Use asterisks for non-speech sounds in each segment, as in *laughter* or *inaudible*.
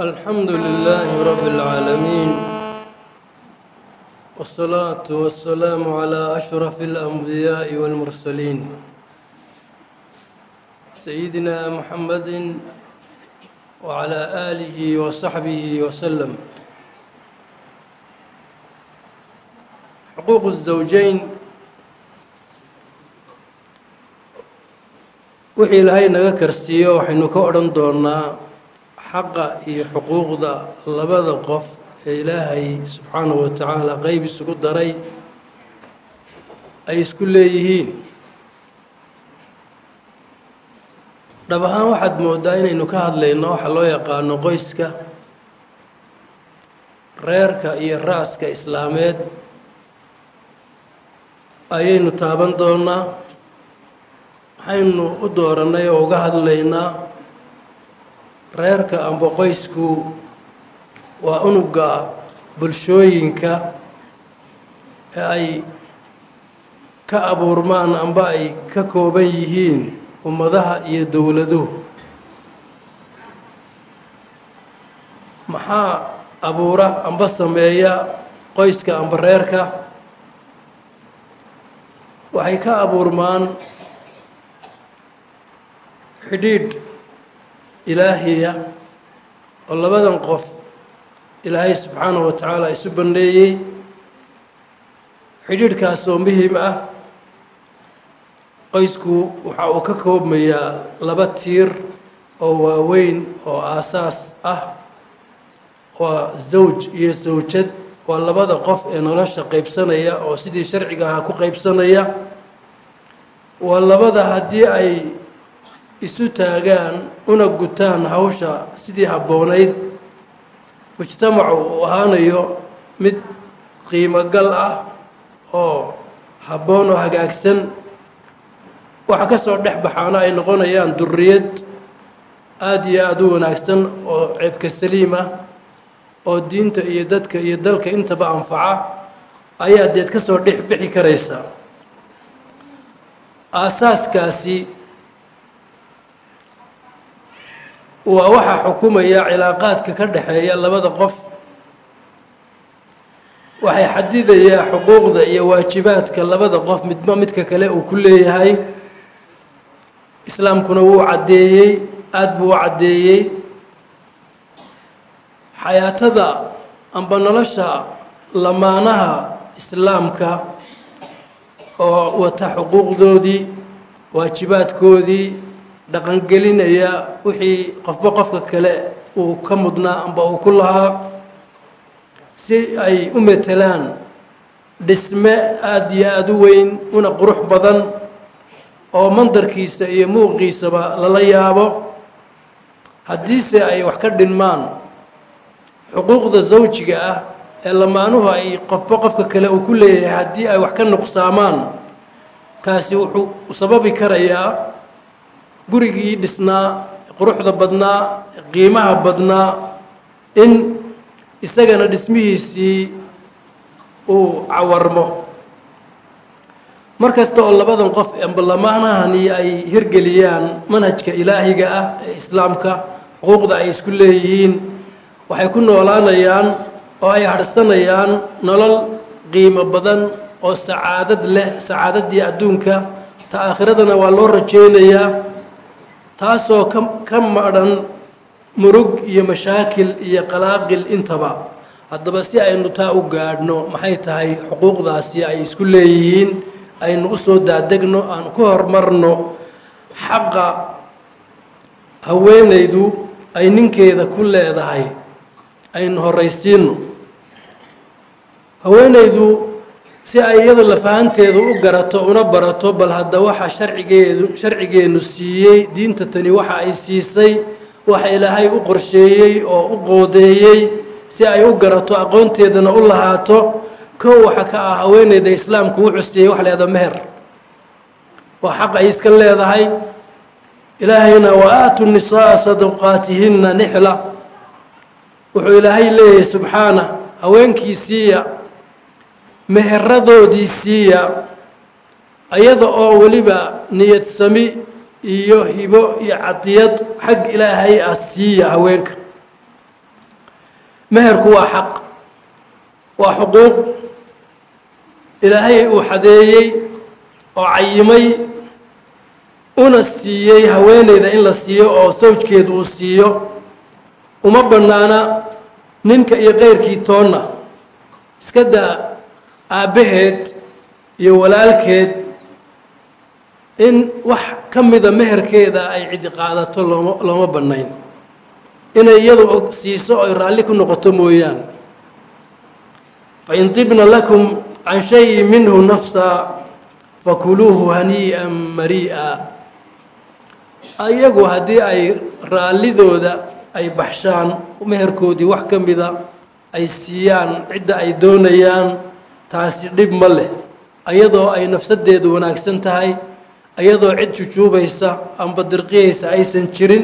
الحمد لله رب العالمين والصلاة والسلام على أشرف الأنبياء والمرسلين سيدنا محمد وعلى آله وصحبه وسلم حقوق الزوجين wixii ilaahay naga karsiiyo waxaynu ka odhan doonaa xaqa iyo xuquuqda labada qof ee ilaahay subxaanahu wa tacaala qeyb isugu daray ay isku leeyihiin. Dhab ahaan waxaad moodaa inaynu ka hadlayno waxa loo yaqaano qoyska reerka iyo ra'ska islaameed. Ayaynu taaban doonaa waxaynu u doorannay oo uga hadlaynaa reerka amba qoysku waa unugga bulshooyinka ee ay ka abuurmaan amba ay ka kooban yihiin ummadaha iyo dowladuhu. Maxaa abuura amba sameeya qoyska amba reerka? Waxay ka abuurmaan xidhiidh ilaahiya oo labadan qof ilaahay subxaanahu wa tacaala isu banneeyey xidhiidhkaas oo muhiim ah qoysku waxa uu ka koobmayaa laba tiir oo waaweyn oo aasaas ah. Waa zawj iyo sawjad waa labada qof ee nolosha qaybsanaya oo sidii sharciga ahaa ku qaybsanaya. Waa labada haddii ay isu taagaan una gutaan hawsha sidii habboonayd. Mujtamacu uu ahaanayo mid qiimo gal ah oo habboon oo hagaagsan. Waxa ka soo dhex baxaana ay noqonayaan duriyad aada iyo aada u wanaagsan oo ceebka saliim ah oo diinta iyo dadka iyo dalka intaba anfaca ayaa deed ka soo dhex bixi karaysa. Aasaaskaasi waa waxaa xukumaya cilaaqaadka ka dhexeeya labada qof. Waxay xadidayaa xuquuqda iyo waajibaadka labada qof midba midka kale uu ku leeyahay. Islaamkuna wuu caddeeyey aada buu u caddeeyey. Xayaatada amba nolosha lamaanaha islaamka oo wata xuquuqdoodii waajibaadkoodii dhaqangelinaya wixii qofba qofka kale uu ka mudnaa amba uu ku lahaa si ay u metelaan dhisme aada iyo aada u weyn una qurux badan oo mandarkiisa iyo muuqiisaba lala yaabo. Haddiise ay wax ka dhinmaan xuquuqda zawjiga ah ee lamaanuhu ay qofba qofka kale uu ku leeyahay haddii ay wax ka nuqsaamaan kaasi wuxuu sababi karayaa gurigii dhisnaa quruxda badnaa qiimaha badnaa in isagana dhismihiisii uu cawarmo. Mar kasta oo labadan qof amba lamaanahani ay hirgeliyaan manhajka ilaahiga ah ee islaamka xuquuqda ay isku leeyihiin waxay ku noolaanayaan oo ay hadhsanayaan nolol qiimo badan oo sacaadad leh sacaadaddii adduunka ta aakhiradana waa loo rajaynayaa taasoo ka ka madhan murug iyo mashaakil iyo qalaaqil intaba. Haddaba si aynu taa u gaadhno maxay tahay xuquuqdaasi ay isku leeyihiin aynu u soo daadegno aan ku horumarno xaqa haweenaydu ay ninkeeda ku leedahay aynu horaysiino haweenaydu si ay iyada lafahanteedu u garato una barato bal hadda waxa sharcigeedu sharcigeennu siiyey diinta tani waxa ay siisay waxa ilaahay u qorsheeyey oo u qoodeeyey si ay u garato aqoonteedana u lahaato kow waxa ka ah haweeneyda islaamku wuxuu siiyey wax leeda meher. Waa xaq ay iska leedahay. Ilaahayna wa aatu nisaaa sadaqaatihinna nixla. Wuxuu ilaahay leeyahay subxaana haweenkiisiiya meheradoodii siiya ayada oo weliba niyad sami iyo hibo iyo cadiyad xag ilaahay ah siiya haweenka. Meherku waa xaq waa xuquuq. Ilaahay uu xadeeyey oo cayimay una siiyey haweeneyda in la siiyo oo sawjkeedu uu siiyo. Uma bannaana ninka iyo keyrkii toonna. Iska daa aabbaheed iyo walaalkeed in wax ka mida meherkeeda ay cidi qaadato looma looma bannayn. Inay iyadu siiso oy raalli ku noqoto mooyaane. Fain tibna lakum can shayin minhu nafsa fakuluuhu hanii'an marii'a. Ayagu haddii ay raallidooda ay baxshaan meherkoodii wax ka mida ay siiyaan cidda ay doonayaan taasi dhib ma leh. Ayadoo ay nafsadeedu wanaagsan tahay ayadoo cid jujuubaysa amba dirqiyaysa aysan jirin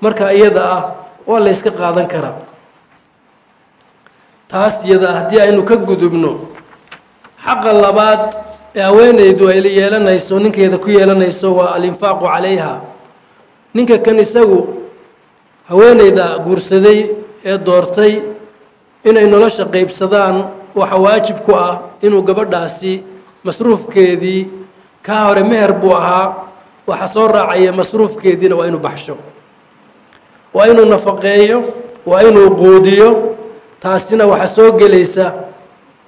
marka iyada ah waa la yska qaadan karaa. Taas iyada haddii aynu ka gudubno xaqa labaad ee haweeneydu ay yeelanayso ninkeeda ku yeelanayso waa alinfaaqu calayha. Ninka kan isagu haweeneyda guursaday ee doortay inay nolosha qaybsadaan waxa waajib ku ah inuu gabadhaasi masruufkeedii kaa hore meher buu ahaa waxa soo raacaya masruufkeediina waa inuu baxsho. Waa inuu nafaqeeyo waa inuu quudiyo taasina waxaa soo gelaysa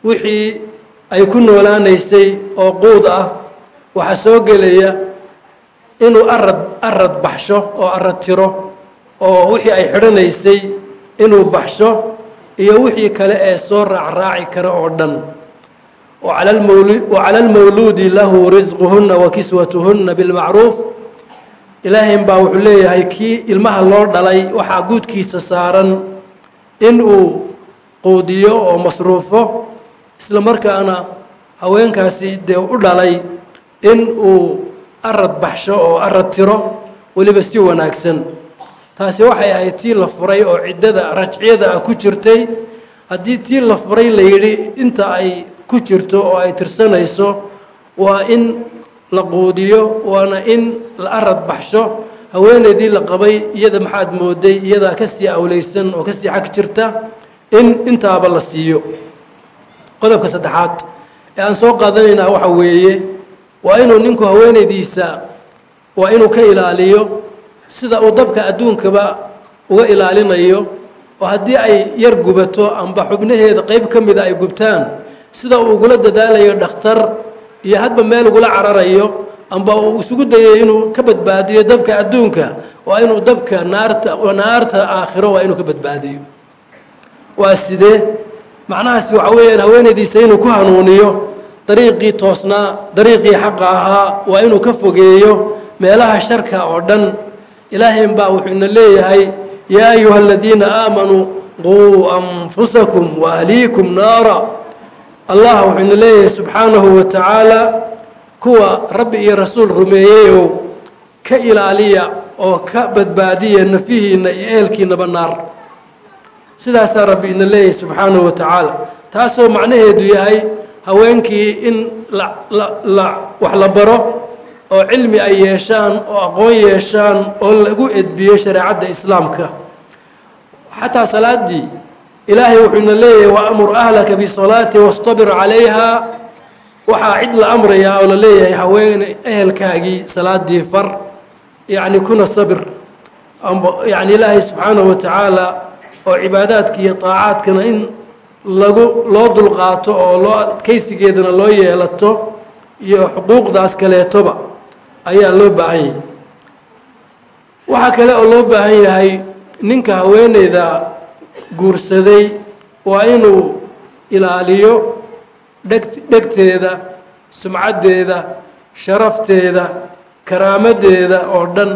wixii ay ku noolaanaysay oo quud ah waxaa soo gelaya inuu arad arad baxsho oo arad tiro oo wixii ay xidhanaysay inuu baxsho iyo wixii kale ee soo raacraaci kara oo dhan. Wacala almawluudi lahu risquhunna wa kiswatuhunna bilmacruuf ilaahayn baa wuxuu leeyahay kii ilmaha loo dhalay waxaa guudkiisa saaran in uu quudiyo oo masruufo. Isla markaana haweenkaasi dee u dhalay in uu arad baxsho oo arad tiro weliba si wanaagsan taasi waxay ahayd tii la furay oo ciddada rajciyada ah ku jirtay. Haddii tii la furay la yidhi inta ay ku jirto oo ay tirsanayso waa in la quudiyo waana in la arad baxsho. Haweeneydii la qabay iyada maxaad mooday iyadaa ka sii awleysan oo ka sii xag jirta in intaaba la siiyo. Qodobka saddexaad ee aan soo qaadanaynaa waxa weeye waa inuu ninku haweenaydiisa waa inuu ka ilaaliyo sida uu dabka adduunkaba uga ilaalinayo oo haddii ay yar gubato amba xubnaheeda qeyb ka mida ay gubtaan sida uu ugula dadaalayo dhakhtar iyo hadba meel ugula cararayo amba uu isugu dayayo inuu ka badbaadiyo dabka adduunka waa inuu dabka naarta naarta aakhiro waa inuu ka badbaadiyo. Waa sidee macnahaasi waxa weeyaan haweenaydiisa inuu ku hanuuniyo dariiqii toosnaa dariiqii xaqa ahaa waa inuu ka fogeeyo meelaha sharka oo dhan ilaahayn baa wuxuu ina leeyahay yaa ayuha aladiina aamanuu quu anfusakum waahliikum naara. Allah wuxuu ina leeyahay subxaanahu wa tacaala kuwa rabbi iyo rasuul rumeeyeyow ka ilaaliya oo ka badbaadiya nafihiinna iyo ehelkiinaba naar. Sidaasaa rabbi ina leeyahay subxaanahu wa tacaala. Taasoo macnaheedu yahay haweenkii in wax la baro oo cilmi ay yeeshaan oo aqoon yeeshaan oo lagu edbiyo shareecadda islaamka. Xataa salaaddii ilaahay wuxuu ina leeyahay waamur ahlaka bisalaati wastabir calayha. Waxaa cid la amrayaa oo la leeyahay haweene ehelkaagii salaadii far yacni kuna sabir. Yani ilaahay subxaanahu wa tacaala oo cibaadaadka iyo taacaadkana in lagu loo dulqaato oo loo adkaysigeedana loo yeelato iyo xuquuqdaas kaleetoba ayaa loo baahan yahay. Waxaa kale oo loo baahan yahay ninka haweeneyda guursaday waa inuu ilaaliyo dheg dhegteeda sumcaddeeda sharafteeda karaamadeeda oo dhan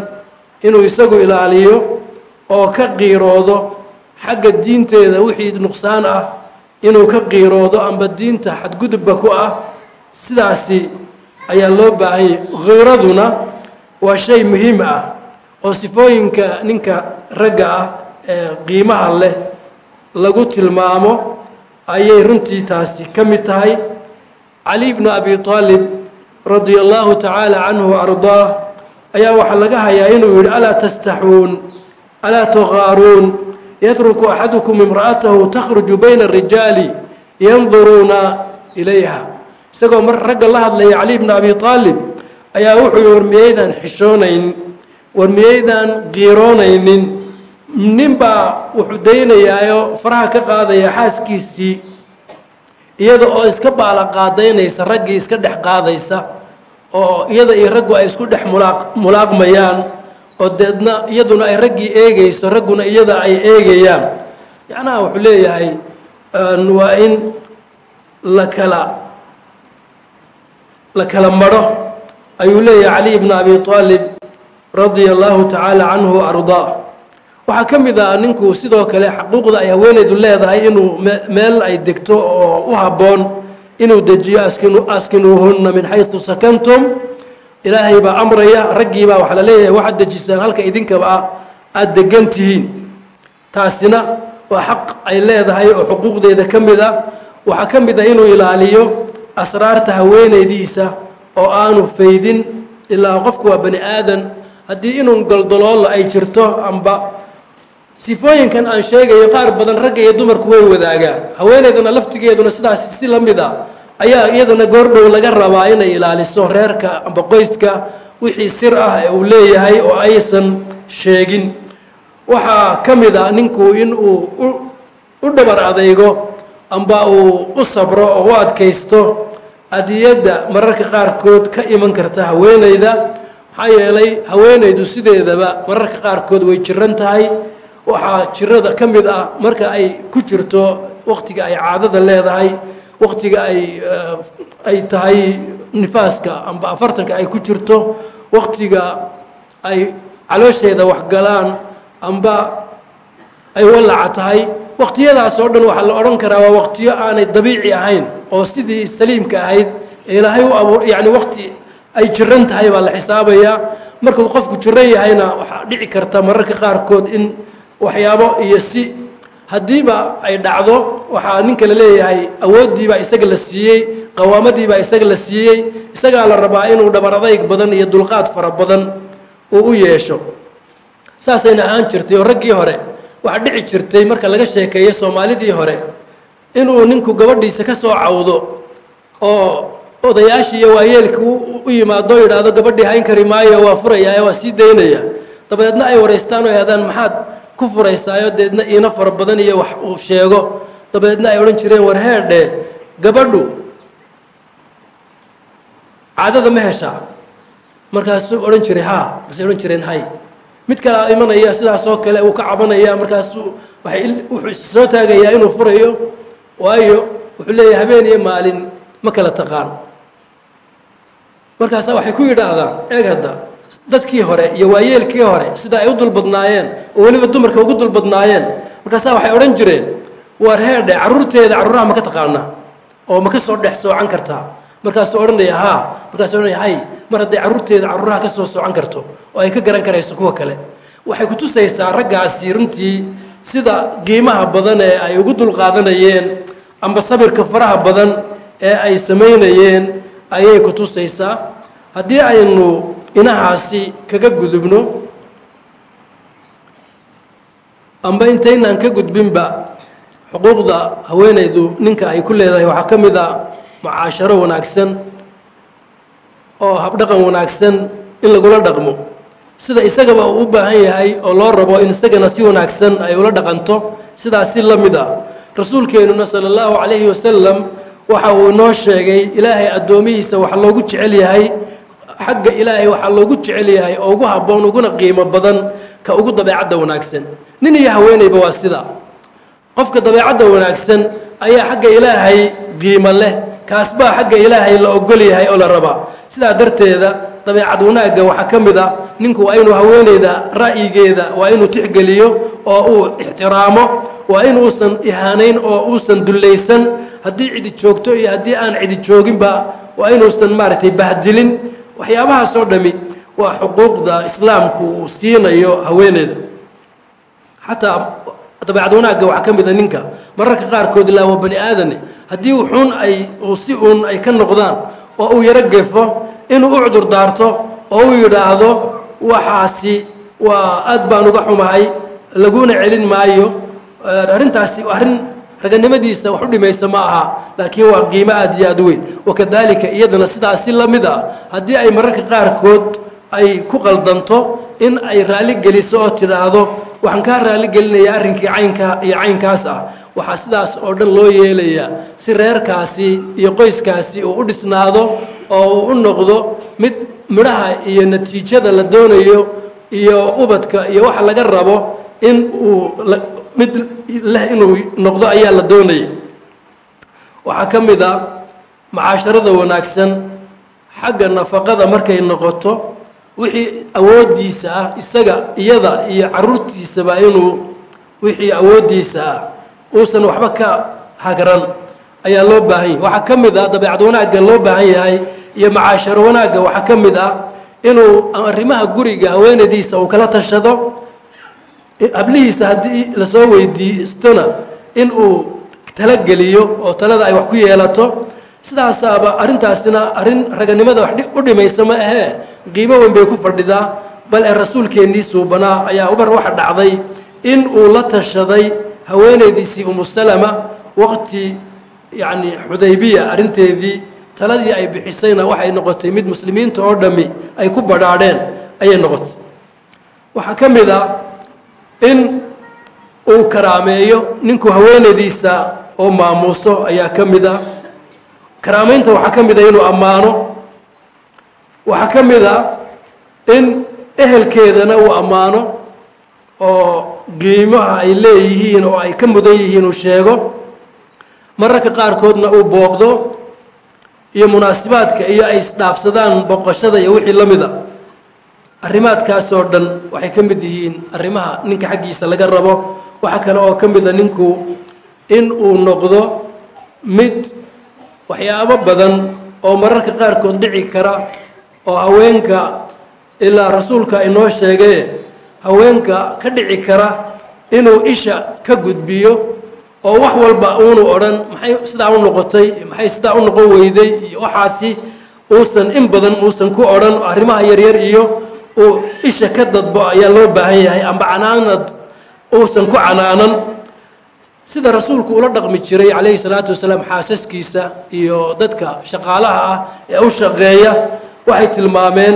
inuu isagu ilaaliyo oo ka qiiroodo xagga diinteeda wixii nuqsaan ah inuu ka qiiroodo amba diinta xadgudubba ku ah. Sidaasi ayaa loo baahanyay. Khiiraduna waa shay muhiim ah oo sifooyinka ninka ragga ah ee qiimaha leh lagu tilmaamo ayay runtii taasi ka mid tahay. Cali bnu abi aalib radia allahu tacaala canhu ardaah ayaa waxaa laga hayaa inuu yidhi alaa tastaxuun alaa tuqaaruun yatruku axadukum imra'atahu takhruju bayna arijaali yanduruuna ilayha isagoo mar ragga la hadlaya cali bna abi aalib ayaa wuxuu yihi war miyaydaan xishoonayn war miyaydaan qiiroonaynin? Ninbaa wuxuu daynayaayo faraha ka qaadaya xaaskiisii iyada oo iska baala qaadaynaysa raggii iska dhex qaadaysa oo iyada iyo raggu ay isku dhex mulaaq mulaaqmayaan oo deedna iyaduna ay raggii eegayso ragguna iyada ay eegayaan. Yacnaha wuxuu leeyahay waa in la kala la kala madho ayuu leeyahay cali bna abi aalib radia allahu tacaala canhu ardaa. Waxaa ka mid ah ninku sidoo kale xaquuqda ay haweenaydu leedahay inuu meel ay degto oo u habboon inuu dejiyo askinu askinuuhunna min xaysu sakantum. Ilaahay baa amraya raggii baa waxaa la leeyahay waxaad dejisaan halka idinkaba ah aada degan tihiin. Taasina waa xaq ay leedahay oo xuquuqdeeda ka mid ah. Waxaa ka mid ah inuu ilaaliyo asraarta haweenaydiisa oo aanu faydin ilaa qofku waa bani aadan haddii inuu goldoloolla ay jirto amba sifooyinkan aan sheegayo qaar badan ragga iyo dumarku way wadaagaan. Haweenaydana laftigeeduna sidaas si la mid a ayaa iyadana goordhow laga rabaa inay ilaaliso reerka amba qoyska wixii sir ah ee uu leeyahay oo aysan sheegin. Waxaa ka mid a ninku in uu u dhabar adaygo amba uu u sabro oo u adkaysto adiyadda mararka qaarkood ka iman karta haweenayda maxaa yeelay haweenaydu sideedaba mararka qaarkood way jiran tahay. Waxaa jirada ka mid ah marka ay ku jirto waqtiga ay caadada leedahay waqtiga ay ay tahay nifaaska amba afartanka ay ku jirto waqtiga ay caloosheeda waxgalaan amba ay walaca tahay waqtiyadaas oo dhan waxaa la odhan karaa waa waqtiyo aanay dabiici ahayn oo sidii saliimka ahayd ee ilaahay u abuur yacni waqti ay jiran tahay baa la xisaabayaa. Markuu qofku jiran yahayna waxaa dhici karta mararka qaarkood in waxyaabo iyo si haddiiba ay dhacdo waxaa ninka la leeyahay awooddiibaa isaga la siiyey qawaamadiibaa isaga la siiyey isagaa la rabaa inuu dhabar adayg badan iyo dulqaad fara badan uu u yeesho. Saasayna ahaan jirtay oo raggii hore waxaa dhici jirtay marka laga sheekeeyo soomaalidii hore inuu ninku gabadhiisa ka soo cawdo oo odayaashii iyo waayeelka u yimaado o yidhaahdo gabadhii hayn kari maayo waa furayaa waa sii daynaya. Dabadeedna ay wareystaan oo yidhahdaan maxaad ku furaysaayo? Deedna iina fara badan iyo wax uu sheego. Dabadeedna ay odhan jireen war heedhe gabadhu caadada ma heshaa? Markaasuu odhan jiray haa. Markaasay odhan jireen hay mid kalea imanaya sidaasoo kale uu ka cabanaya markaasuu waay wuxuu soo taagayaa inuu furayo waayo wuxuu leeyahay habeen iyo maalin ma kala taqaan. Markaasa waxay ku yidhaahdaan eeg hadda dadkii hore iyo waayeelkii hore sida ay u dulbadnaayeen oo weliba dumarka ugu dulbadnaayeen. Markaasaa waxay odhan jireen waar heedhe carruurteeda carruuraha ma ka taqaanaa oo ma ka soo dhex soocan kartaa markaasuu odhanaya haa. Markaasuu odhanaya hay mar hadday carruurteeda carruuraha ka soo soocan karto oo ay ka garan karayso kuwa kale. Waxay ku tusaysaa raggaasi runtii sida qiimaha badan ee ay ugu dulqaadanayeen amba sabirka faraha badan ee ay samaynayeen ayay ku tusaysaa. Haddii aynu inahaasi kaga gudubno amba intaynaan ka gudbinba xuquuqda haweenaydu ninka ay ku leedahay waxaa ka mid a mucaasharo wanaagsan oo habdhaqan wanaagsan in lagula dhaqmo. Sida isagaba uu u baahan yahay oo loo rabo in isagana si wanaagsan ay ula dhaqanto sidaas si la mid ah. Rasuulkeennuna sala allahu calayhi wasalam waxa uu inoo sheegay ilaahay addoomihiisa waxa loogu jecel yahay xagga ilaahay waxaa loogu jecel yahay oo ugu habboon uguna qiimo badan ka ugu dabeecadda wanaagsan. Nin iyo haweenayba waa sida. Qofka dabeecadda wanaagsan ayaa xagga ilaahay qiimo leh kaas baa xagga ilaahay la ogol yahay oo la rabaa sidaa darteeda dabeecad wanaagga waxaa ka mid a ninku waa inuu haweenayda ra'yigeeda waa inuu tixgeliyo oo uu ixtiraamo waa inuusan ihaanayn oo uusan dullaysan. Haddii cidi joogto iyo haddii aan cidi jooginba waa inuusan maaragtay bahdilin. Waxyaabahaasoo dhami waa xuquuqda islaamku uu siinayo haweeneyda. Xataa dabeecad wanaagga waxaa ka mida ninka. Mararka qaarkood ilaa waa bani aadane. Haddii xun ay si uun ay ka noqdaan oo uu yaro gefo inuu u cudur daarto oo uu yidhaahdo waxaasi waa aad baan uga xumahay laguna celin maayo. Arrintaasi arrin raganimadiisa wax u dhimaysa ma aha laakiin waa qiimo aad iyo aad weyn. Wakadaalika iyadana sidaasi la mid ah haddii ay mararka qaarkood ay ku qaldanto in ay raalli geliso oo tidhaahdo waxaan kaa raalli gelinayaa arrinkii caynkaa iyo caynkaas ah. Waxaa sidaas oo dhan loo yeelayaa. Si reerkaasi iyo qoyskaasi uu u dhisnaado oo uu u noqdo mid midhaha iyo natiijada la doonayo iyo ubadka iyo waxa laga rabo in uu mid leh inuu noqdo ayaa la doonaya. Waxaa ka mid a macaasharada wanaagsan xagga nafaqada markay noqoto wixii awooddiisa ah isaga iyada iyo caruurtiisaba inuu wixii awooddiisa ah uusan waxba ka hagran ayaa loo baahan yahay. Waxaa ka mid ah dabeecad wanaagga loo baahan yahay iyo macaasharo wanaagga waxaa ka mid ah inuu arrimaha guriga haweenadiisa uu kala tashado. Hablihiisa haddii la soo weydiistona in uu talageliyo oo talada ay wax ku yeelato sidaasaaba arrintaasina arrin raganimada wax u dhimaysa ma ahee qiimo weyn bay ku fadhidaa bal ee rasuulkeennii suubanaa ayaa ubar waxa dhacday in uu la tashaday haweenaydiisii umusalama waqti yacni xudaybiya arrinteedii taladii ay bixisayna waxay noqotay mid muslimiinta oo dhammi ay ku badhaadheen ayay noqotay. Waxaa ka mid ah in uu karaameeyo ninku haweenaydiisa oo maamuuso ayaa ka mid ah karaamaynta waxaa ka mid a inuu ammaano. Waxaa ka mid a in ehelkeedana uu ammaano oo qiimaha ay leeyihiin oo ay ka mudan yihiin uu sheego. Mararka qaarkoodna uu booqdo iyo munaasibaadka iyo ay isdhaafsadaan boqoshada iyo wixii la mid a arrimaadkaasoo dhan waxay ka mid yihiin arrimaha ninka xaggiisa laga rabo. Waxaa kale oo ka mid a ninku in uu noqdo mid waxyaabo badan oo mararka qaarkood dhici kara oo haweenka ilaa rasuulka inoo sheegay haweenka ka dhici kara inuu isha ka gudbiyo oo wax walba uunu odhan maxay sidaa u noqotay maxay sidaa u noqon weyday iyo waxaasi uusan in badan uusan ku odhan arrimaha yaryar iyo uu isha ka dadbo ayaa loo baahan yahay amba canaanad uusan ku canaanan sida rasuulku ula dhaqmi jiray calayhi salaatu wasalaam xaasaskiisa iyo dadka shaqaalaha ah ee u shaqeeya waxay tilmaameen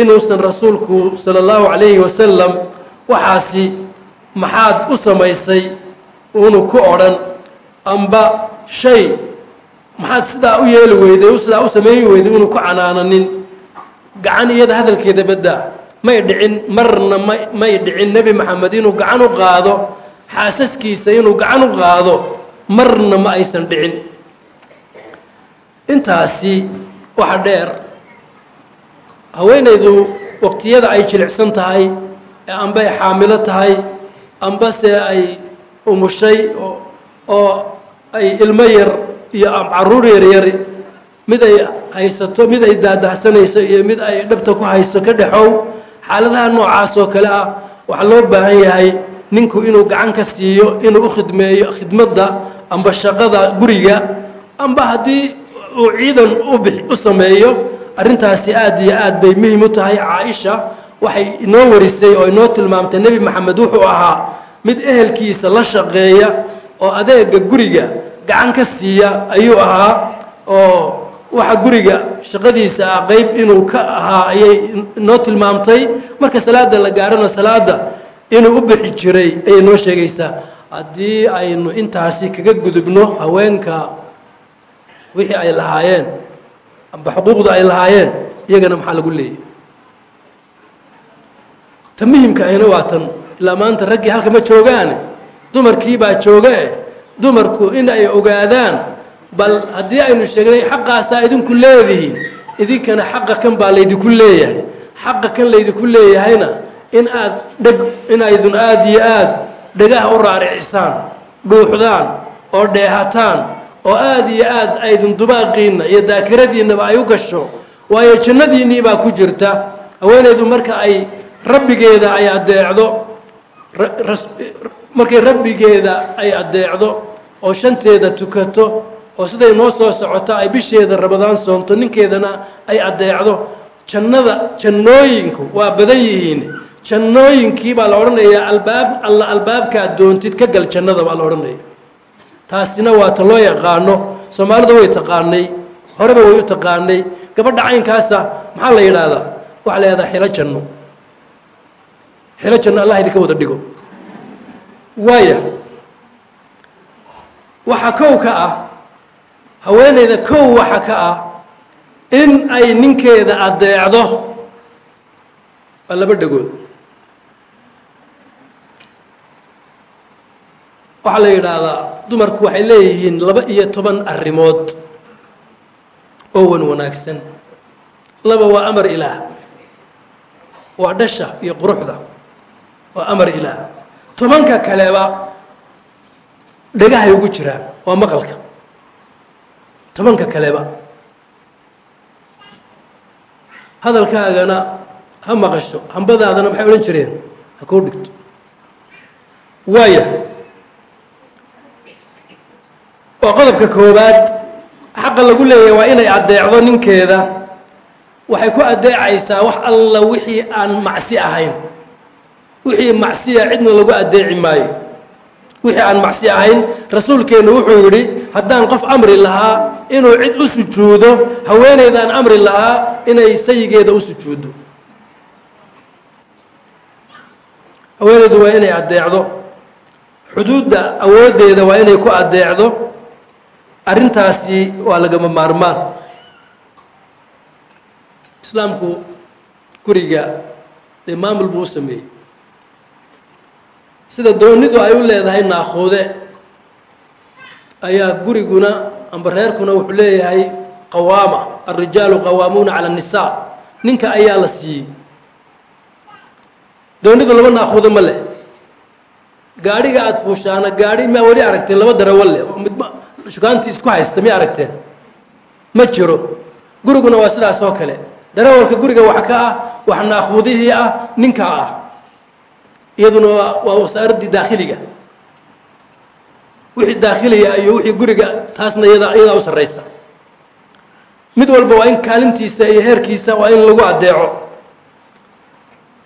inuusan rasuulku sala allahu calayhi wasalam waxaasi maxaad u samaysay uunu ku odhan amba shay maxaad sidaa u yeeli weyday sidaa u sameyn weyday unu ku canaananin. Gacan iyada hadalkeeda baddaa may dhicin marna may dhicin nebi maxamed inuu gacan u qaado xaasaskiisa inuu gacan u qaado marna ma aysan dhicin. Intaasi waxa dheer. Haweenaydu waqtiyada ay jilicsan tahay ee amba ay xaamilo tahay amba se ay umushay oo ay ilmo yar iyo carruur yaryari mid ay haysato mid ay daadahsanayso iyo mid ay dhabta ku hayso ka dhexow xaaladaha noocaas oo kale ah waxaa loo baahan yahay ninku inuu gacan ka siiyo inuu u khidmeeyo khidmadda amba shaqada guriga amba haddii uu ciidan u sameeyo arrintaasi aad iyo aad bay muhiim u tahay. Caaisha waxay inoo warisay oo inoo tilmaamtay nebi maxamed wuxuu ahaa mid ehelkiisa la shaqeeya oo adeega guriga gacan ka siiya ayuu ahaa oo waxa guriga shaqadiisa ah qeyb inuu ka ahaa ayay inoo tilmaamtay. Marka salaada la gaarano salaada inuu u bixi jiray ayay noo sheegaysaa. Haddii aynu intaasi kaga gudubno haweenka wixii ay lahaayeen amba xuquuqda ay lahaayeen iyagana maxaa lagu leeyay? Ta muhimka ahina waa tan. Ilaa maanta raggii halka ma joogaane dumarkii baa jooga eh dumarku in ay ogaadaan bal haddii aynu sheegnay xaqaasaa idinku leedihiin idinkana xaqa kan baa laydinku leeyahay. Xaqa kan laydinku leeyahayna in aad dheg inaydun aad iyo aad dhegaha u raaricisaan dhuuxdaan oo dheehataan oo aad iyo aad aydun dubaaqiinna iyo daakiradiinnaba ay u gasho waayo jannadiinnii baa ku jirta. Haweenaydu marka ay rabbigeeda ay addeecdo markay rabbigeeda ay addeecdo oo shanteeda tukato oo siday noo soo socoto ay bisheeda rabadaan soonto ninkeedana ay addeecdo jannada jannooyinku waa badan yihiin jannooyinkii baa la odhanayaa albaab alla albaabkaad doontid ka gal jannada baa la odhanaya taasina waa ta loo yaqaano soomaalida way taqaanay horeba way u taqaanay. Gabadha caynkaasa maxaa la yidhaahdaa? Waxaa la yidhahdaa xilo janno. Xilo janno allah idinka wada dhigo. Waaya waxaa kow ka ah haweenayda kow waxa ka ah in ay ninkeeda adeecdo waa laba dhegood waxaa la yidhaahdaa dumarku waxay leeyihiin laba iyo toban arrimood oo wan wanaagsan. Laba waa amar ilaah waa dhasha iyo quruxda waa amar ilaah. Tobanka kaleba dhegahay ugu jiraan waa maqalka. Tobanka kaleba hadalkaagana ha maqasho hambadaadana maxay odhan jireen? Ha kuu dhigto. Waaya waa qodobka koowaad. Xaqa lagu leeyahay waa inay addeecdo ninkeeda. Waxay ku addeecaysaa wax alla wixii aan macsi ahayn. Wixii macsiya cidna lagu addeeci maayo. Wixii aan macsi ahayn rasuulkeennu wuxuu yidhi haddaan qof amri lahaa inuu cid u sujuudo haweenaydaan amri lahaa inay sayigeeda u sujuuddo. Haweenaydu waa inay addeecdo. Xuduudda awooddeeda waa inay ku addeecdo arrintaasi waa lagama maarmaan. Islaamku guriga dee maamul buu u sameeyey. Sida doonidu ay u leedahay naakuude ayaa guriguna amba reerkuna wuxuu leeyahay qawaama alrijaalu qawaamuuna cala annisaa ninka ayaa la siiyey. Doonidu laba naakuudo ma leh. Gaadhiga aada fuushaana gaadhi maa weli aragteen laba darawo leh. Oo midba shukaantii isku haysta miy aragteen ma jiro. Guriguna waa sidaas oo kale. Darawalka guriga wax ka ah wax naakuudihii ah ninkaa ah. Iyaduna waa wasaaraddii daakhiliga. Wixii daakhiliga iyo wixii guriga taasna iyada iyadaa u sarraysa. Mid walba waa in kaalintiisa iyo heerkiisa waa in lagu addeeco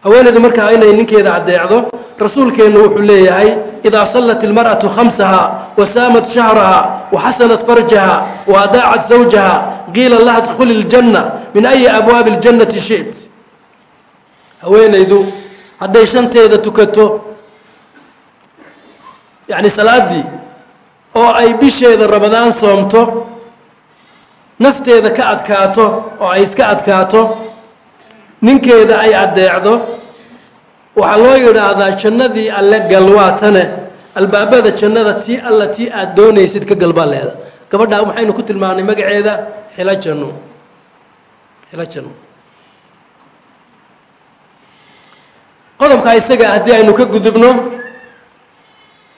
haweeneydu markaa inay ninkeeda addeecdo rasuulkeennu wuxuu leeyahay idaa sallat ilmar'atu khamsaha wa saamat shahraha wa xasanat farjaha wa adaacat zawjaha qiila laha dkhuli ljanna min ayi abwaabi اljannati shi't. Haweenaydu hadday shanteeda tukato yacni salaaddii oo ay bisheeda ramadaan soomto nafteeda ka adkaato oo ay iska adkaato ninkeeda ay addeecdo waxaa loo yidhaahdaa jannadii alle gal waatane albaabada jannada tii alla tii aad doonaysid ka galbaa leeda. Gabadhaa maxaynu ku tilmaanay magaceeda xilo janno. Xilo janno. Qodobka isaga haddii aynu ka gudubno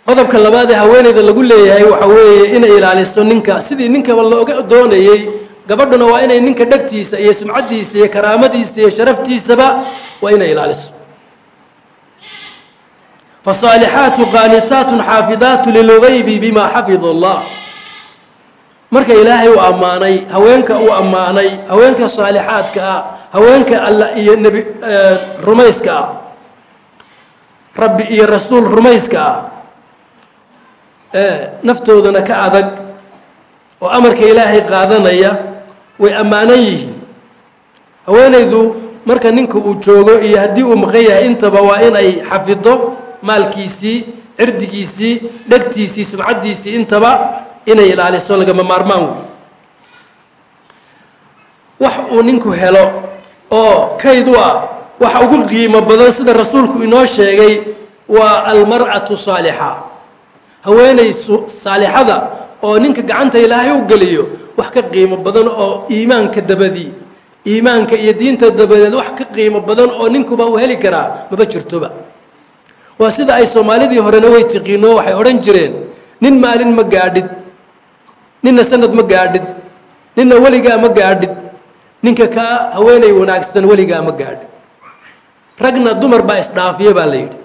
qodobka labaad ee haweeneyda lagu leeyahay waxa weeye inay ilaaliso ninka. Sidii ninkaba looga doonayey gabadhuna waa inay ninka dhegtiisa iyo sumcaddiisa iyo karaamadiisa iyo sharaftiisaba waa inay ilaaliso. Fasaalixaatu qaanitaatun xaafidaatu lilgaybi bima xafida allah marka ilaahay uu ammaanay haweenka uu ammaanay haweenka saalixaadka ah haweenka alla iyo nebi rumayska ah rabbi iyo rasuul rumayska ah ee naftoodana ka adag oo amarka ilaahay qaadanaya way ammaanan yihiin. Haweenaydu marka ninka uu joogo iyo haddii uu maqan yahay intaba waa inay xafido maalkiisii cirdigiisii dhegtiisii sumcaddiisii intaba inay ilaaliso lagama maarmaan wey wax uu ninku helo oo kayd u ah waxa ugu qiimo badan sida rasuulku inoo sheegay waa almar'atu saalixa. Haweenay saalixada oo ninka gacanta ilaahay u geliyo wax ka qiimo badan oo iimaanka dabadii iimaanka iyo diinta dabadeed wax ka qiimo badan oo ninkuba uu heli karaa maba jirtoba. Waa sida ay soomaalidii horena way tiqiino waxay odhan jireen nin maalin ma gaadhid ninna sanad ma gaadhid ninna weligaa ma gaadhid ninka kaa haweenay wanaagsan weligaa ma gaadhid. Ragna dumar baa isdhaafiya baa la yidhi.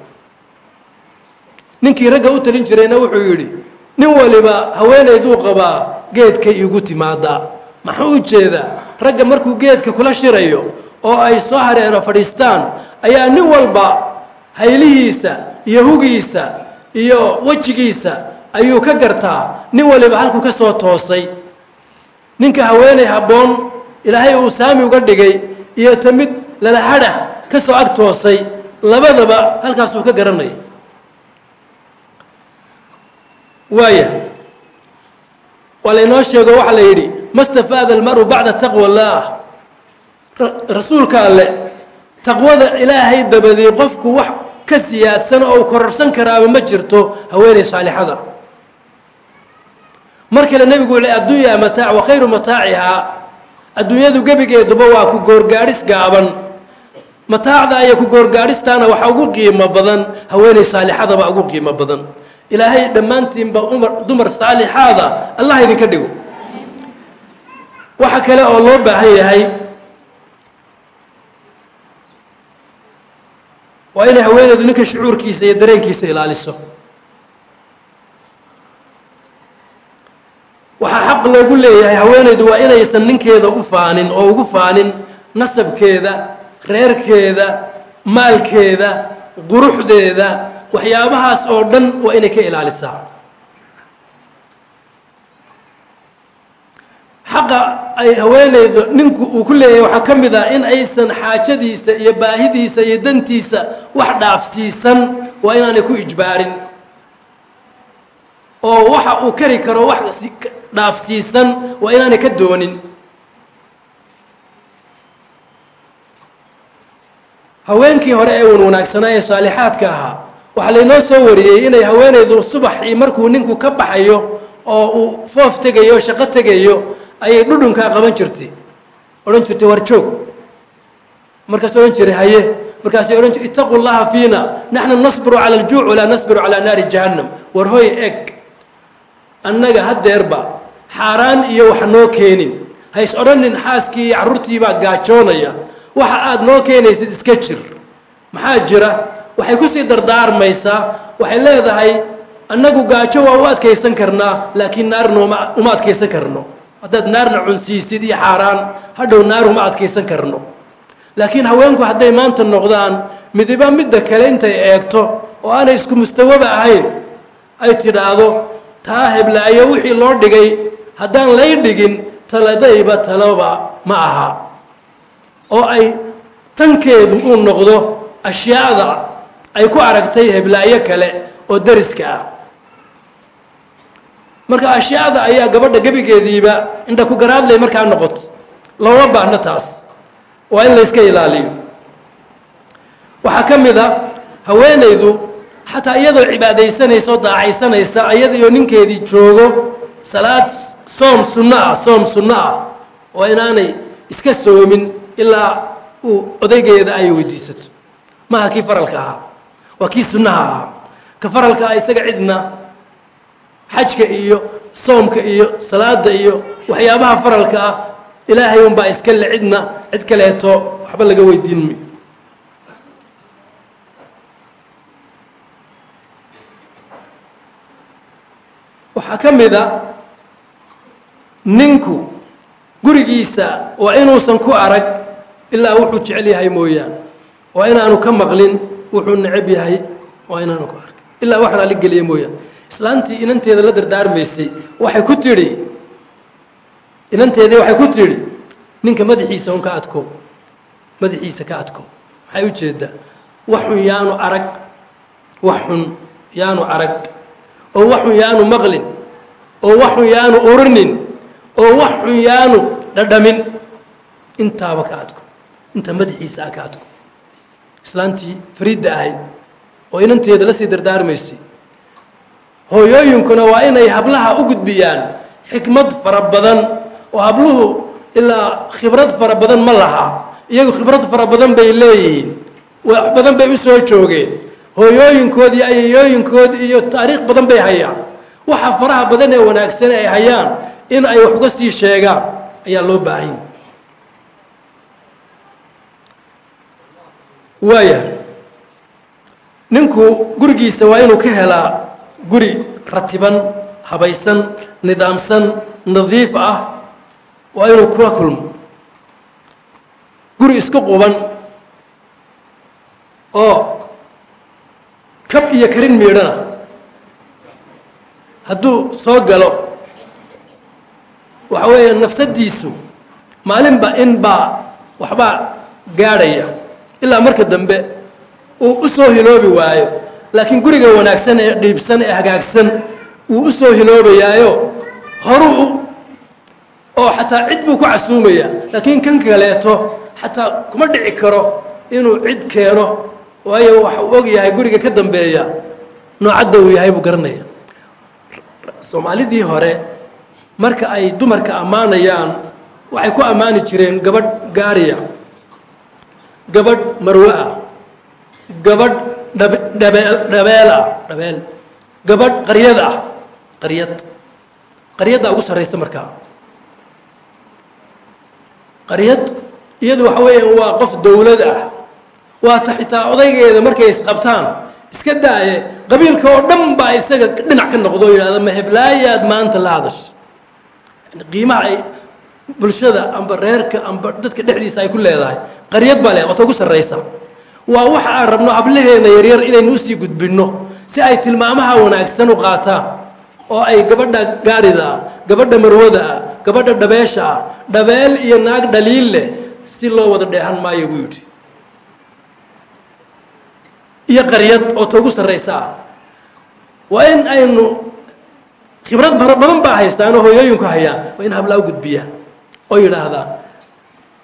Ninkii ragga u talin jirayna wuxuu yidhi nin waliba haweenayduu qabaa geedkay igu timaadaa maxuu u jeedaa? Ragga markuu geedka kula shirayo oo ay soo hareero fadhiistaan ayaa nin walba haylihiisa iyo hugiisa iyo wejigiisa ayuu ka gartaa. Nin waliba halkuu ka soo toosay. Ninka haweeney habboon ilaahay uu saami uga dhigay iyo ta mid lala hadhah ka soo ag toosay labadaba halkaasuu ka garanaya waaya waa laynoo sheego waxaa la yidhi ma stafaada almaru bacda taqwa allaah rasuulka alle taqwada ilaahay dabadii qofku wax ka siyaadsan oo uu kororsan karaaba ma jirto haweeney saalixada. Mar kale nebigu wuxu addunya mataac wa khayru mataacihaa. Adduunyadu gebigeeduba waa ku goorgaadhis gaaban. Mataacda iyo ku goorgaadhistaana waxa ugu qiimo badan haweeney saalixadaba ugu qiimo badan ilaahay dhammaantiinba umar dumar saalixaada allah idinka dhigo. Waxa kale oo loo baahan yahay waa inay haweeneydu ninka shucuurkiisa iyo dareenkiisa ilaaliso. Waxaa xaq loogu leeyahay haweeneydu waa inaysan ninkeeda u faanin oo ugu faanin nasabkeeda reerkeeda maalkeeda quruxdeeda waxyaabahaas oo dhan waa inay ka ilaalisaa. Xaqa ay haweeneydu ninku uu ku leeyahay waxaa ka mid ah in aysan xaajadiisa iyo baahidiisa iyo dantiisa wax dhaafsiisan waa inaanay ku ijbaarin. Oo waxa uu kari karo wax dhaafsiisan waa inaanay ka doonin. Haweenkii hore ee wan wanaagsanaa ee saalixaadka ahaa waxaa laynoo soo wariyey inay haweeneydu subaxii markuu ninku ka baxayo oo uu foof tegayo shaqo tegayo ayay dhudhunkaa qaban jirtay. Odhan jirtay war joog. Markaas odhan jiray haye. Markaasay odhan jir itaqu llaha fiina naxnu nasbiru cala aljuuc walaa nasbiru calaa naari jahannam. War hoy eg annaga haddeerba xaaraan iyo wax noo keenin. Hays odhanin xaaskii iyo carruurtiibaa gaajoonaya. Waxa aad noo keenaysid iska jir. Maxaa jira waxay ku sii dardaarmaysaa waxay leedahay annagu gaajo waa u adkaysan karnaa laakiin naarna uma adkaysan karno. Haddaad naarna cunsiisid iyo xaaraan hadhow naar uma adkaysan karno. Laakiin haweenku hadday maanta noqdaan midiba midda kale intay eegto oo aanay isku mustawaba ahayn ay tidhaahdo taa heblaayo wixii loo dhigay. Haddaan lay dhigin taladayba taloba ma aha. Oo ay tankeedu uu noqdo ashyaada ay ku aragtay heblaayo kale oo dariska ah. Marka ashyaada ayaa gabadha gebigeediiba indha ku garaadlay markaa noqoto looma baahno taas. Waa in layska ilaaliyo. Waxaa ka mid a haweenaydu xataa iyadoo cibaadaysanaysa oo daacaysanaysa iyadaiyo ninkeedii joogo salaad soom sunno ah soom sunno ah waa inaanay iska soomin ilaa uu odaygeeda ay weydiisato. Maaha kii faralka ahaa waa kii sunnaha ahaa. Ka faralka ah isaga cidna. Xajka iyo soomka iyo salaada iyo waxyaabaha faralka ah ilaahay unbaa iska le cidna cid kaleeto waxba laga weydiin mayo waxaa ka mid a ninku gurigiisa waa inuusan ku arag ilaa wuxuu jecel yahay mooyaane. Waa inaanu ka maqlin wuxuu necab yahay waa inaanu ku arg ilaa wax raali geliya mooyaane islaantii inanteeda la dardaarmaysay waxay ku tidhi inanteedii waxay ku tidhi ninka madaxiisa un ka adko madaxiisa ka adko. Maxay u jeeddaa wax xun yaanu arag wax xun yaanu arag oo wax xun yaanu maqlin oo wax xun yaanu urinin oo wax xun yaanu dhadhamin. Intaaba ka adko inta madaxiisa ah ka adko islaantii fariidda ahayd oo inanteeda la sii dardaarmaysay hooyooyinkuna waa inay hablaha u gudbiyaan xikmad fara badan oo habluhu ilaa khibrad fara badan ma laha iyagu khibrad fara badan bay leeyihiin wax badan bay u soo joogeen. Hooyooyinkood iyo iyo taariikh badan bay hayaan. Waxa faraha badan ee wanaagsan ay hayaan in ay wax uga sii sheegaan ayaa loo baahan yahay waaya. Ninku gurigiisa waa inuu ka helaa guri ratiban habaysan nidaamsan nadiif ah waa inuu kula kulmo. Guri isku quban oo kab iyo karin miidhana hadduu soo galo waxa weeye nafsadiisu maalinba in baa waxbaa gaadhaya ilaa marka dambe uu u soo hiloobi waayo. Laakiin guriga wanaagsan ee dhiibsan ee hagaagsan wuu u soo hiloobayaayo horuu oo xataa cid buu ku casuumayaa laakiin kan kaleeto xataa kuma dhici karo inuu cid keeno waayo waxa uu og yahay guriga ka dambeeya. Noocadda uu yahay buu garanaya. Soomaalidii hore marka ay dumarka ammaanayaan waxay ku ammaani jireen gabadh gaariya gabadh marwe ah gabadh dhab dhabeel ah dhabeel gabadh qaryad ah qaryad qaryaddaa ugu sarraysa markaa. Qaryad iyadu waxa weeyaan waa qof dowlad ah waata xitaa odaygeeda markay isqabtaan iska daaye qabiilka oo dhan baa isaga dhinac ka noqdo o yidhahda ma heblaayaad maanta la hadash yani qiimaha bulshada amba reerka amba dadka dhexdiisa ay ku leedahay. Qaryad baa le wata ugu sarraysa. Waa waxa aan rabno hablaheena yaryar inaynu u sii gudbinno si ay tilmaamaha wanaagsan u qaataan oo ay gabadha gaarida ah gabadha marwada ah gabadha dhabeesha ah dhabeel iyo naag dhaliil leh si loo wada dheehan maayo buu yidhi. Iyo qaryad oo ta ugu sarraysa. Ah waa in aynu khibrad badan baa haystaanoo hooyooyinku hayaan waa in hablaa u gudbiyaan oo yidhaahdaan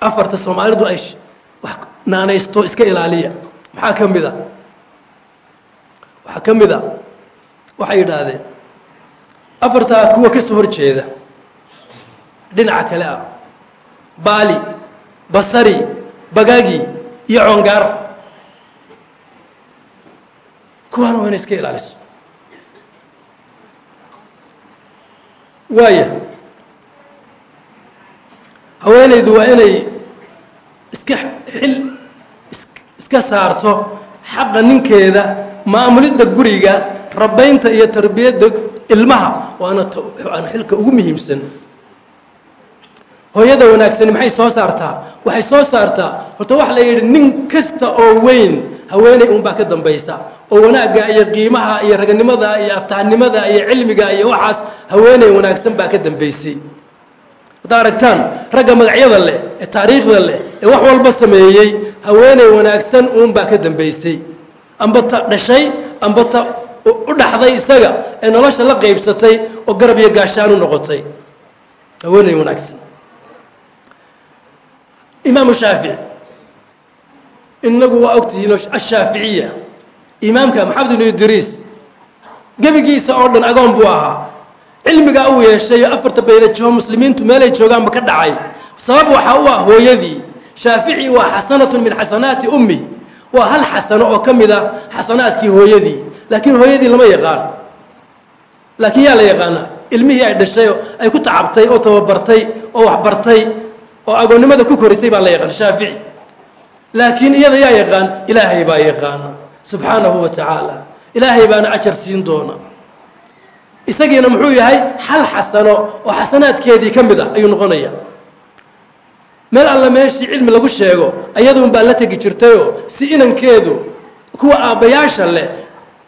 afarta soomaalidu ay naanaysto iska ilaaliya. Maxaa ka mid a? Waxaa ka mid a waxay yidhaahdeen afartaa kuwa ka soo hor jeeda dhinaca kale ah baali basari bagaagi iyo coongaar. Kuwaana waa inay iska ilaaliso. Waaya haweenaydu waa inay iska xil iska saarto xaqa ninkeeda maamulidda guriga rabaynta iyo tarbiyadda ilmaha. Waana waana xilka ugu muhiimsan. Hooyada wanaagsani maxay soo saartaa? Waxay soo saartaa. Horta waxa la yidhi nin kasta oo weyn haweeney unbaa ka dambaysa. Oo wanaagga iyo qiimaha iyo raganimada iyo aftahnimada iyo cilmiga iyo waxaas haweeney wanaagsan baa ka dambaysay haddaa aragtaan ragga magacyada leh ee taariikhda leh ee wax walba sameeyey haweeney wanaagsan uunbaa ka dambaysay amba ta dhashay amba ta u dhaxday isaga ee nolosha la qaybsatay oo garab iyo gaashaan u noqotay. Haweeney wanaagsan. Imaamu shaafici. Inagu waa ogtihiin ashaaficiya imaamka maxamed ibnu idriis gebigiisa oo dhan agoon buu ahaa cilmigaa uu yeeshay afarta baynajaho muslimiintu meelay joogaanba ka dhacay. Sabab waxaa u ah hooyadii. Shaafici waa xasanatun min xasanaati ummi. Waa hal xasano oo ka mid a xasanaadkii hooyadii. Laakiin hooyadii lama yaqaan. Laakiin yaa la yaqaana ilmihii ay dhashay ay ku tacabtay oo tababartay oo waxbartay oo agoonnimada ku korisay baa la yaqaan shaafici. Laakiin iyada yaa yaqaan ilaahay baa yaqaana subxaanahu wa tacaala. Ilaahay baana ajar siin doona isagiina muxuu yahay hal xasano oo xasanaadkeedii ka mid a ayuu noqonaya. Meel alla meeshii cilmi lagu sheego ayaduun baa la tegi jirtayoo si inankeedu kuwa aabbayaasha leh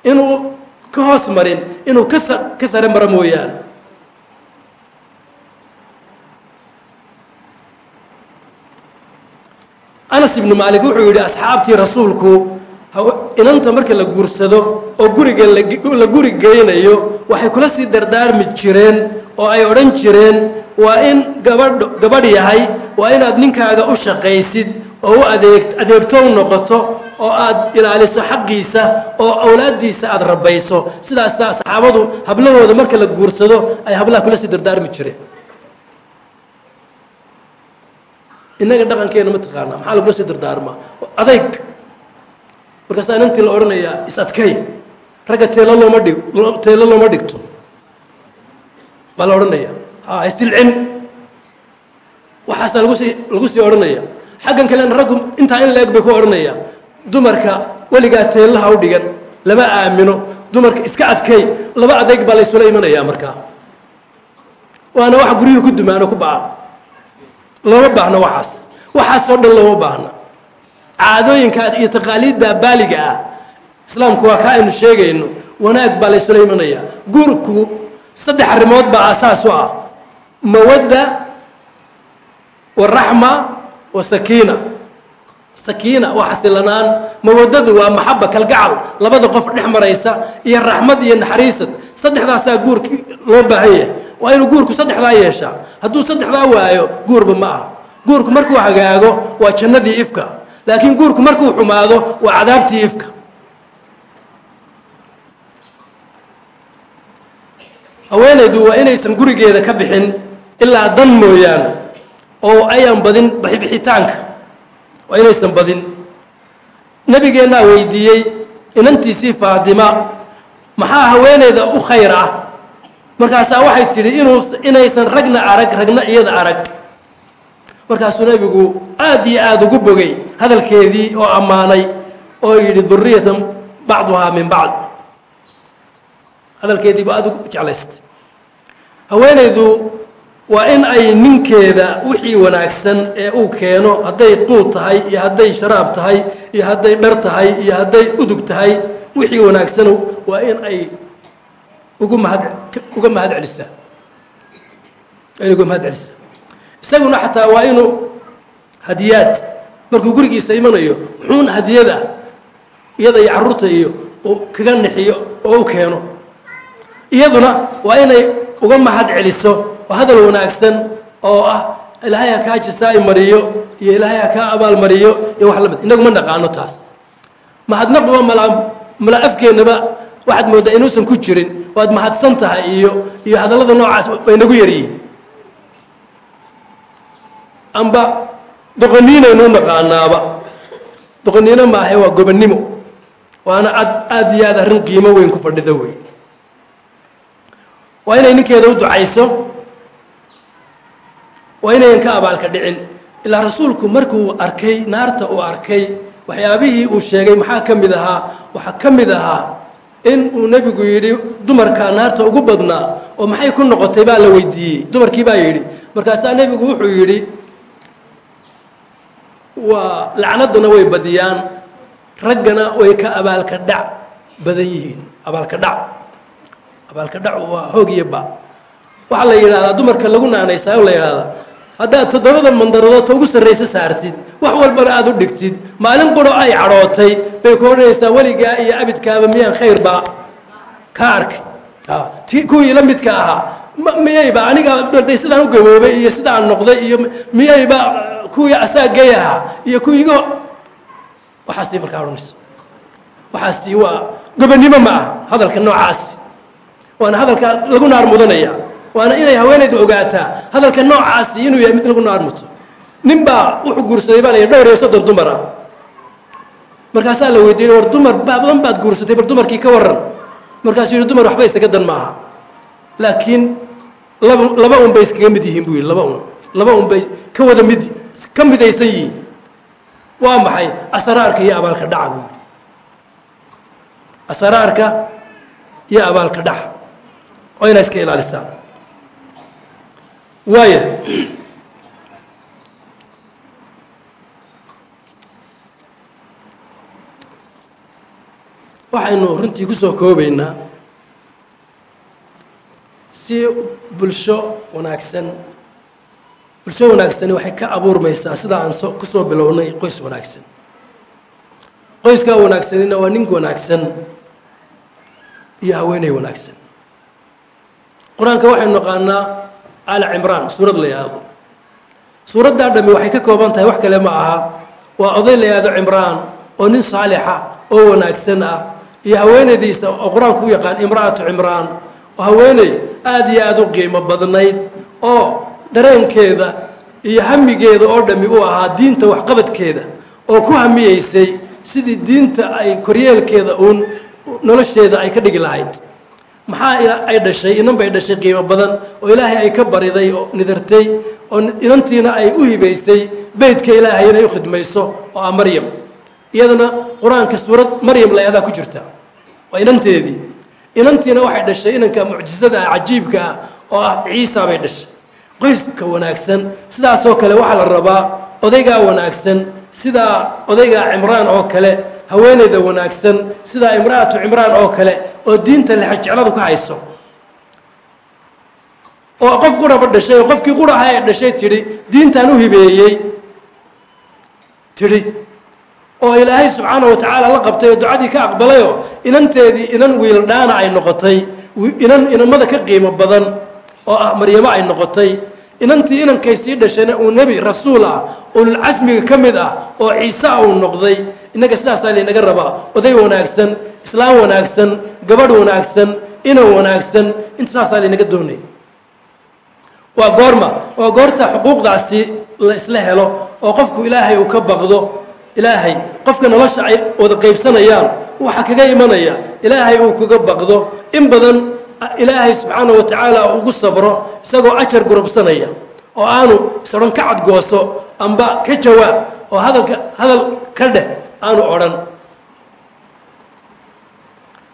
inuu ka hoos marin inuu ka sa ka sare maro mooyaane. Anas ibnu maalik wuxuu yidhi asxaabtii rasuulku inanta marka la guursado oo guriga la guri geynayo waxay kula sii dardaarmi jireen oo ay odhan jireen waa in gabadh gabadh yahay waa inaad ninkaaga u shaqaysid oo u adeeg adeegto u noqoto oo aad ilaaliso xaqiisa oo awlaaddiisa aada rabayso sidaasaa saxaabadu hablahooda marka la guursado ay hablaha kula sii dardaarmi jireen. Innaga dhaqankeena ma taqaanaa maxaa lagula sii dardaarmaa? Adayg markaasaa inantii la odhanayaa is adkay. Ragga teelo looma dhig teelo looma dhigto. Baa la odhanaya ha istilcin waxaasaa lagu sii lagu sii odhanaya xaggan kalena raggu intaa in la-eg bay ku odhanaya dumarka weligaa teellaha u dhigan lama aamino. Dumarka iska adkay laba adayg baa laysula imanayaa markaa waana wax guryuhu ku dumaano ku baca looma baahno waxaas. Waxaasoo dhan looma baahna caadooyinka iyo taqaaliidda baaliga ah. Islaamku waa ka aynu sheegayno wanaag baa laysula imanayaa guurku saddex arrimood baa aasaas u ah. Mawadda waraxma wa sakiina. Sakiina waa xasilanaan. Mawadadu waa maxaba kalgacal. Labada qof dhex maraysa iyo raxmad iyo naxariisad. Saddexdaasaa guurki loo baahan yahay. Waa inuu guurku saddexdaa yeeshaa. Hadduu saddexdaa waayo guurba ma aha. Guurku markuu hagaago waa jannadii ifka laakiin guurku markuu xumaado waa cadaabtii ifka haweenaydu waa inaysan gurigeeda ka bixin ilaa dan mooyaane oo ayaan badin bixitaanka waa inaysan badin. Nabigeennaa weydiiyey inantiisii faadima maxaa haweeneyda u khayr ah? Markaasaa waxay tidhi inuu inaysan ragna arag ragna iyada arag markaasuu nebigu aad iyo aada ugu bogay hadalkeedii oo ammaanay oo yidhi duriyatan bacduhaa min bacd. Hadalkeediiba aada ugu jeclaystay. Haweenaydu waa in ay ninkeeda wixii wanaagsan ee uu keeno hadday quud tahay iyo hadday sharaab tahay iyo hadday dhar tahay iyo hadday udug tahay wixii wanaagsan waa in ay ugu mahad uga mahad celisaa. In uga mahad celisaa isaguna xataa waa inuu hadiyaad markuu gurigiisa imanayo wuxuun hadiyada iyada iyo carruurta iyo kaga nixiyo oo u keeno. Iyaduna waa inay uga mahad celiso oo hadal wanaagsan oo ah ilaahay ha kaa jisaai mariyo iyo ilaahay ha kaa abaal mariyo iyo wax la mid inagu ma naqaano taas. Mahadnaquba mala mala afkeennaba waxaad mooddaa inuusan ku jirin waad mahadsan tahay iyo iyo hadallada noocaas way nagu yaryihiin amba doqoniinaynu naqaanaaba doqoniino maahe waa gobonnimo waana ad aada iyo aad arrin qiimo weyn ku fadhida wey waa inay ninkeeda u ducayso waa inayan ka abaalka dhicin. Ilaa rasuulku markuu arkay naarta uu arkay waxyaabihii uu sheegay maxaa ka mid ahaa? Waxaa ka mid ahaa in uu nebigu yidhi dumarkaa naarta ugu badnaa oo maxay ku noqotay baa la weydiiyey. Dumarkii baa yidhi. Markaasaa nebigu wuxuu yidhi waa lacnadduna way badiyaan. Raggana way ka abaalka dhac badan yihiin. Abaalka dhac. Abaalka dhac waa hoog iyo ba waxaa la yidhahdaa dumarka lagu naanaysaa la yidhahdaa haddaad toddobada mandaradood ta ugu sarraysa saartid wax walbana aada u dhigtid. Maalin quro ay cadhootay bay ku odhanaysaa weligaa iyo abidkaaba miyaan khayr baa. Kaa arkay kuwii la midka ahaa miyayba aniga day sidaan u gaboobay iyo sidaan noqday iyo miyayba kuwii asaagay ahaa iyo kuwiigo waxaasay markaa odhanaysa waxaasi waa gobonnimo ma aha hadalka noocaasi waana hadalka lagu naar mudanaya. Waana inay haweenaydu ogaataa hadalka noocaasi inuu yahay mid lagu naar muto. Nin baa wuxuu guursaday baa la yidhi dhowr iyo soddon dumar ah markaasaa la weydiiyey war dumar badan baad guursatay bal dumarkii ka warran. Markaasuu yidhi dumar waxba isaga dan maaha. Laakiin laba laba un bay iskaga mid yihiin buu yidhi laba un laba un bay ka wada mid ka midaysan yihiin. Waa maxay? Asraarka iyo abaalka dhaca buu yidhi. Asraarka iyo abaalka dhaca. Waa inaa iska ilaalisaan waaya *clears throat* waxaynu runtii ku soo koobaynaa si bulsho wanaagsan. Bulsho wanaagsani waxay ka abuurmaysaa sida aan so ku soo bilownay qoys wanaagsan. Qoyskaa wanaagsanina waa nin wanaagsan iyo haweeney wanaagsan. Qur'aanka waxaynu naqaanaa aali cimraan suurad la yidhaahdo suuraddaa dhami waxay ka kooban tahay wax kale ma aha. Waa oday la yidhahdo cimraan oo nin saalixa oo wanaagsan ah iyo haweenaydiisa oo qur'aanku u yaqaan imra'atu cimraan haweeney aada iyo aada u qiimo badnayd oo dareenkeeda iyo hamigeeda oo dhammi u ahaa diinta waxqabadkeeda oo ku hamiyeysay sidii diinta ay koryeelkeeda uun nolosheeda ay ka dhigi lahayd. Maxaa ay dhashay inan bay dhashay qiimo badan oo ilaahay ay ka bariday oo nidartay oo inantiina ay u hibaysay beytka ilaahay inay u khidmayso oo ah maryam. Iyadana qur'aanka suurad maryam la-adaa ku jirta. Waa inanteedii inantiina waxay dhashay inanka mucjisada ah cajiibka ah oo ah ciisa bay dhashay. Qoyska wanaagsan sidaasoo kale waxaa la rabaa odaygaa wanaagsan sidaa odayga cimraan oo kale haweeneyda wanaagsan sidaa imra'atu cimraan oo kale oo diinta lexejecladu ka hayso. Oo qof quraba dhashay oo qofkii quraha ee dhashay tidhi diintaan u hibeeyey. Tidhi oo ilaahay subxaana wa tacaala la qabtay oo ducadii ka aqbalayoo inanteedii inan wiildhaana ay noqotay inan inamada ka qiimo badan oo ah maryamo ay noqotay inantii inankay sii dhashayna uu nebi rasuul ah ululcasmiga ka mid ah oo ciise ah uu noqday innaga sidaasaa laynaga rabaa oday wanaagsan islaam wanaagsan gabadh wanaagsan inan wanaagsan inta saasaa laynaga doonay. Waa goorma waa goorta xuquuqdaasi la isla helo oo qofku ilaahay uu ka baqdo ilaahay qofka nolosha ay wada qaybsanayaan waxaa kaga imanaya ilaahay uu kaga baqdo. In badan ilaahay subxaana wa tacaala ugu sabro isagoo ajar gurubsanaya oo aanu isodhan ka cadgooso amba ka jawaab oo hadalka hadal ka dheh aanu odhan.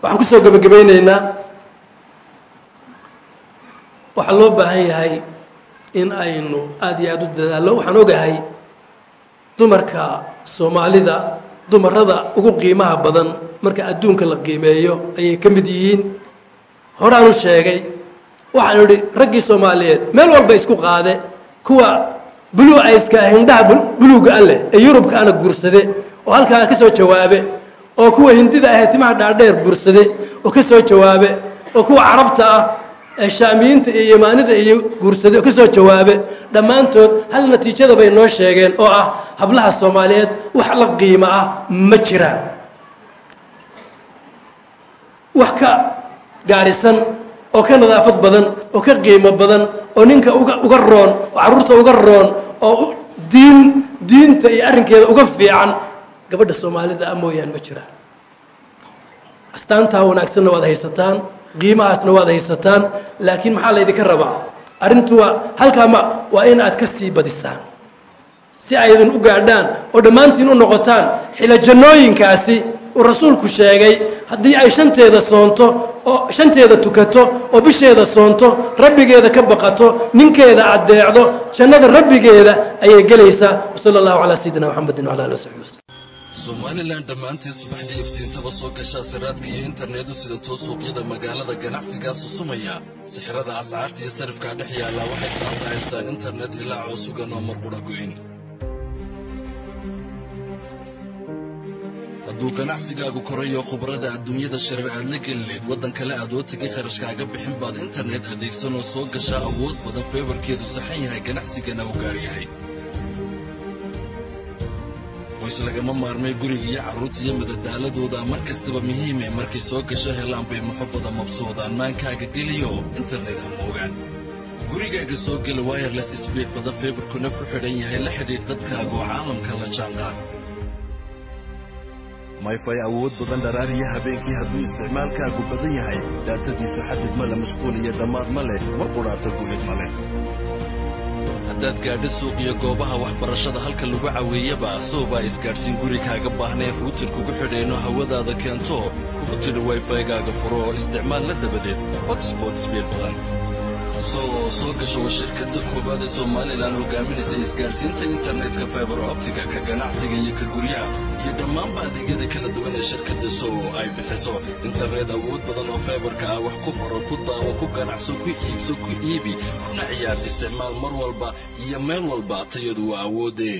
Waxaan ku soo gebagabaynaynaa waxaa loo baahan yahay in aynu aada iyo aada u dadaallo. Waxaan ogahay dumarka soomaalida dumarada ugu qiimaha badan marka adduunka la qiimeeyo ayay ka mid yihiin. Horaanu sheegay waxaan idhi raggii soomaaliyeed meel walba isku qaade kuwa blue iska ah buluuga a leh ee yurubka ana guursade oo halkaa ka soo jawaabe oo kuwa hindida ahee timaha dhaadheer guursade oo ka soo jawaabe oo kuwa carabta ah ee shaamiyiinta iyo yamaanida iyo guursade ka soo jawaabe dhammaantood hal natiijada bay noo sheegeen oo ah hablaha soomaaliyeed wax la qiimo ah ma jiraan wax ka gaarisan oo ka nadaafad badan oo ka qiimo badan oo ninka uga uga roon oo carruurta uga roon oo diin diinta iyo arrinkeeda uga fiican gabadha soomaalida ah mooyaan ma jiraan astaantaa wanaagsanna waad haysataan qiimahaasna waad haysataan laakiin maxaa laydinka rabaa? Arrintu waa halkaa ma waa in aad ka sii badisaan. Si aydan u gaadhaan oo dhammaantiin u noqotaan xilo jannooyinkaasi uu rasuulku sheegay haddii ay shanteeda soonto oo shanteeda tukato oo bisheeda soonto rabbigeeda ka baqato ninkeeda addeecdo jannada rabbigeeda ayay gelaysaa. Wasala allahu calaa sayidina maxamedin wala ali wasaxbi waslm somalilan dhammaanteed subaxdii iftiintaba soo gashaa siraadka iyo internetu sida too suuqyada magaalada ganacsigaa susumaya sixirada ascaarta iyo sarifkaa dhex yaallaa waxay saanta haystaan internet hilaacoo sugan oo marqudha goyn hadduu ganacsigaagu korayo khubrada adduunyada sharar aad la gelineed waddan kale aad oo tegay kharashkaaga bixin baad internet adeegsanoo soo gashaa awood badan feebarkeedu saxan yahay ganacsigana u gaar yahay qoys lagama maarmay guriga iyo carruurta iyo madadaaladooda. Mar kastaba muhiime markay soo gasho helaan bay muxubbada mabsuudaan maankaaga geliyo internet ha moogaan gurigaaga soo gela wayerles sbiid badan feebarkuna ku xidhan yahay la xidhiidh dadkaaga oo caalamka la jaanqaad. Mayfay awood badan dharaariya habeenkii hadduu isticmaalkaagu badan yahay. Daatadiisu xadid ma le mashquul iyo dhammaad ma leh mar qudhaata gu'id ma leh haddaad gaadho suuq iyo goobaha waxbarashada halka lagu caweeyaba soobaa isgaadhsiin gurigaaga baahnayn ruutir kugu xidhayno hawadaada keento. Tidhi wayfaygaaga furo oo isticmaal la dabadeed. Hotsbot sbiid badan soo soo gasho waa shirkadda koowaad ee somalilan hogaaminaysa isgaadhsiinta internetka faibar optiga ka ganacsiga iyo ka guryaha iyo dhammaanba adeegyada kala duwan ee shirkadda sow ay bixiso internet awood badan oo faibarka ah wax ku baro ku daawo ku ganacso ku iibso ku iibi kuna ciyaar isticmaal mar walba iyo meel walba tayadu waa awoodee